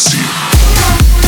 sexy.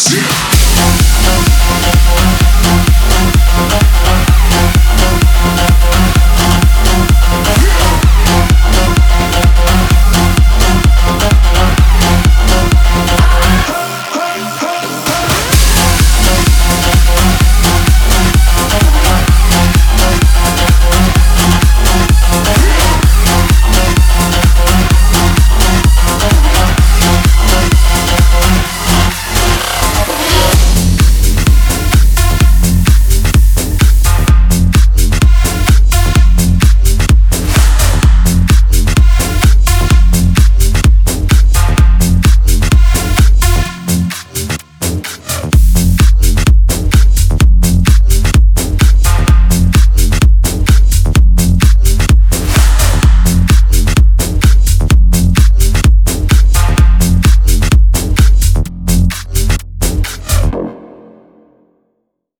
sex.